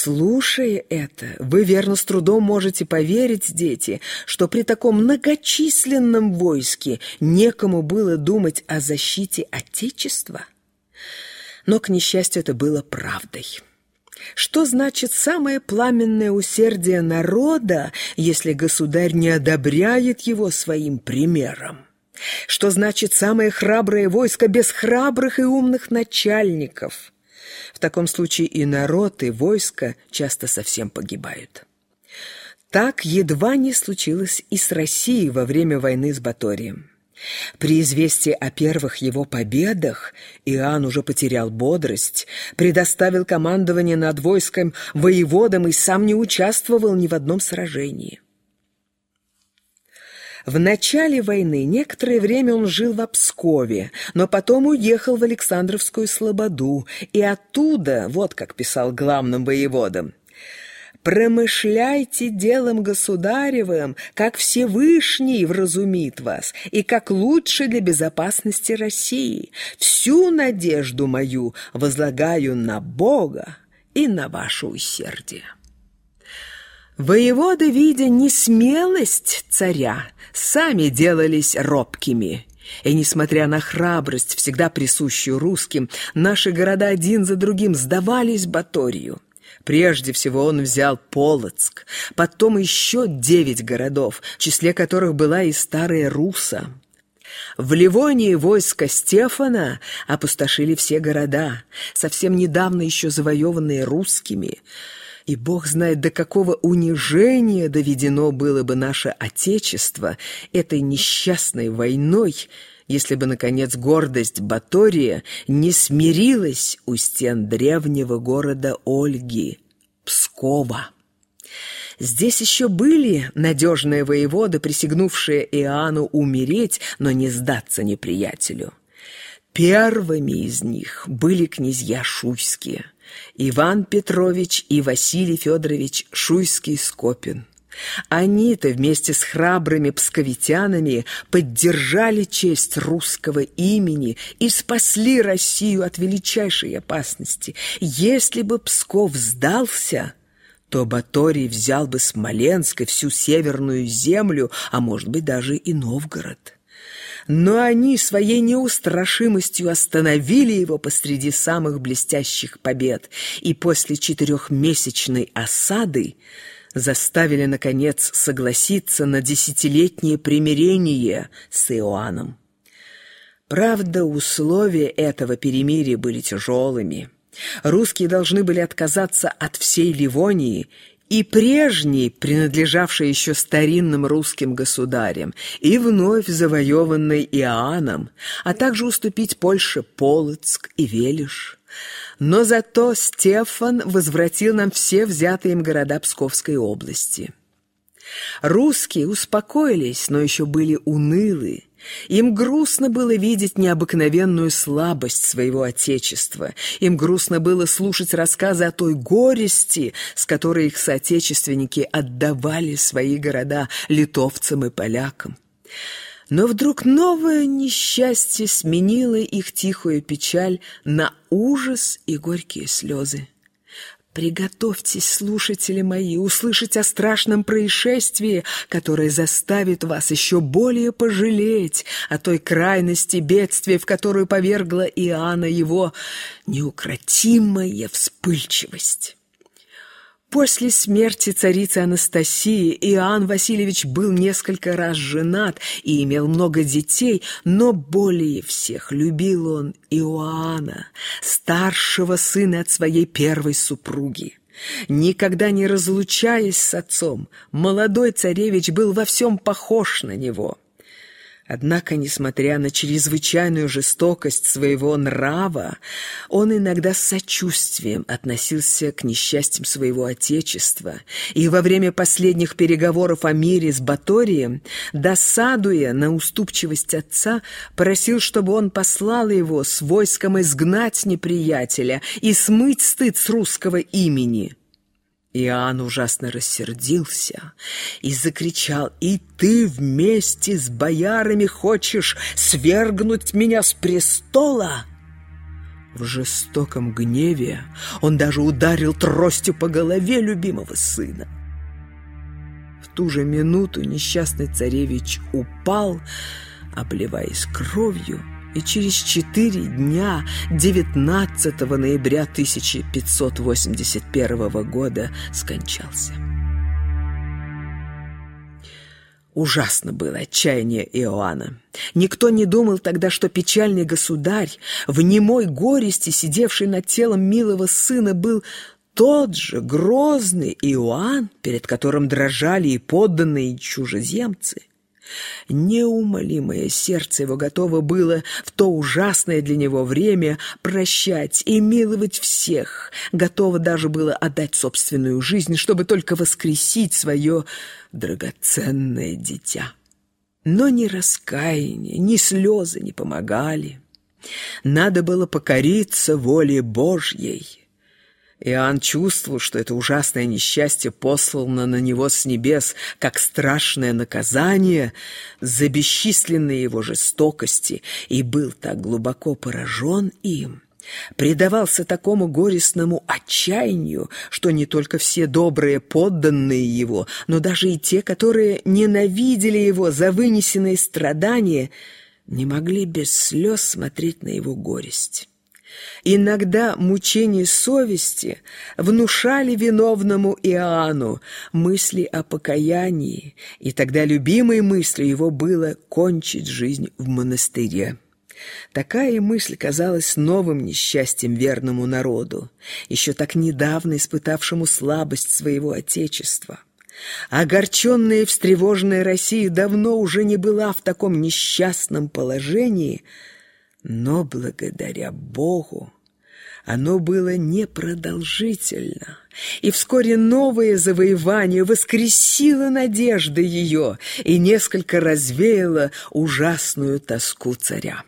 Слушая это, вы верно с трудом можете поверить, дети, что при таком многочисленном войске некому было думать о защите Отечества. Но, к несчастью, это было правдой. Что значит самое пламенное усердие народа, если государь не одобряет его своим примером? Что значит самое храброе войско без храбрых и умных начальников? В таком случае и народ, и войско часто совсем погибают. Так едва не случилось и с Россией во время войны с Баторием. При известии о первых его победах Иоанн уже потерял бодрость, предоставил командование над войском воеводам и сам не участвовал ни в одном сражении. В начале войны некоторое время он жил в Пскове, но потом уехал в Александровскую Слободу, и оттуда, вот как писал главным воеводам, Промышляйте делом государевым, как Всевышний вразумит вас, и как лучше для безопасности России. Всю надежду мою возлагаю на Бога и на ваше усердие. Воеводы, видя несмелость царя, сами делались робкими. И, несмотря на храбрость, всегда присущую русским, наши города один за другим сдавались Баторию. Прежде всего он взял Полоцк, потом еще девять городов, в числе которых была и Старая Руса. В Ливонии войска Стефана опустошили все города, совсем недавно еще завоеванные русскими. И Бог знает, до какого унижения доведено было бы наше Отечество этой несчастной войной, если бы, наконец, гордость Батория не смирилась у стен древнего города Ольги, Пскова. Здесь еще были надежные воеводы, присягнувшие Иоанну умереть, но не сдаться неприятелю. Первыми из них были князья Шуйские – Иван Петрович и Василий Федорович Шуйский-Скопин. Они-то вместе с храбрыми псковитянами поддержали честь русского имени и спасли Россию от величайшей опасности. Если бы Псков сдался, то Баторий взял бы Смоленск и всю северную землю, а может быть даже и Новгород но они своей неустрашимостью остановили его посреди самых блестящих побед и после четырехмесячной осады заставили, наконец, согласиться на десятилетнее примирение с Иоанном. Правда, условия этого перемирия были тяжелыми. Русские должны были отказаться от всей Ливонии и прежней, принадлежавшей еще старинным русским государям, и вновь завоеванной Иоанном, а также уступить Польше Полоцк и Велиш. Но зато Стефан возвратил нам все взятые им города Псковской области. Русские успокоились, но еще были унылы. Им грустно было видеть необыкновенную слабость своего отечества. Им грустно было слушать рассказы о той горести, с которой их соотечественники отдавали свои города литовцам и полякам. Но вдруг новое несчастье сменило их тихую печаль на ужас и горькие слезы. Приготовьтесь, слушатели мои, услышать о страшном происшествии, которое заставит вас еще более пожалеть о той крайности бедствия, в которую повергла Иоанна его неукротимая вспыльчивость. После смерти царицы Анастасии Иоанн Васильевич был несколько раз женат и имел много детей, но более всех любил он Иоанна, старшего сына от своей первой супруги. Никогда не разлучаясь с отцом, молодой царевич был во всем похож на него – Однако, несмотря на чрезвычайную жестокость своего нрава, он иногда с сочувствием относился к несчастьям своего отечества, и во время последних переговоров о мире с Баторием, досадуя на уступчивость отца, просил, чтобы он послал его с войском изгнать неприятеля и смыть стыд с русского имени. Иоанн ужасно рассердился и закричал, «И ты вместе с боярами хочешь свергнуть меня с престола?» В жестоком гневе он даже ударил тростью по голове любимого сына. В ту же минуту несчастный царевич упал, обливаясь кровью, и через четыре дня, 19 ноября 1581 года, скончался. Ужасно было отчаяние Иоанна. Никто не думал тогда, что печальный государь, в немой горести, сидевший над телом милого сына, был тот же грозный Иоанн, перед которым дрожали и подданные чужеземцы. Неумолимое сердце его готово было в то ужасное для него время прощать и миловать всех, готово даже было отдать собственную жизнь, чтобы только воскресить свое драгоценное дитя. Но ни раскаяние, ни слезы не помогали. Надо было покориться воле Божьей. Иоанн чувствовал, что это ужасное несчастье послано на него с небес, как страшное наказание за бесчисленные его жестокости, и был так глубоко поражен им, предавался такому горестному отчаянию, что не только все добрые подданные его, но даже и те, которые ненавидели его за вынесенные страдания, не могли без слез смотреть на его горесть. Иногда мучения совести внушали виновному Иоанну мысли о покаянии, и тогда любимой мыслью его было кончить жизнь в монастыре. Такая мысль казалась новым несчастьем верному народу, еще так недавно испытавшему слабость своего отечества. Огорченная и встревоженная Россия давно уже не была в таком несчастном положении – но благодаря Богу оно было непродолжительно, и вскоре новое завоевание воскресило надежды ее и несколько развеяло ужасную тоску царя.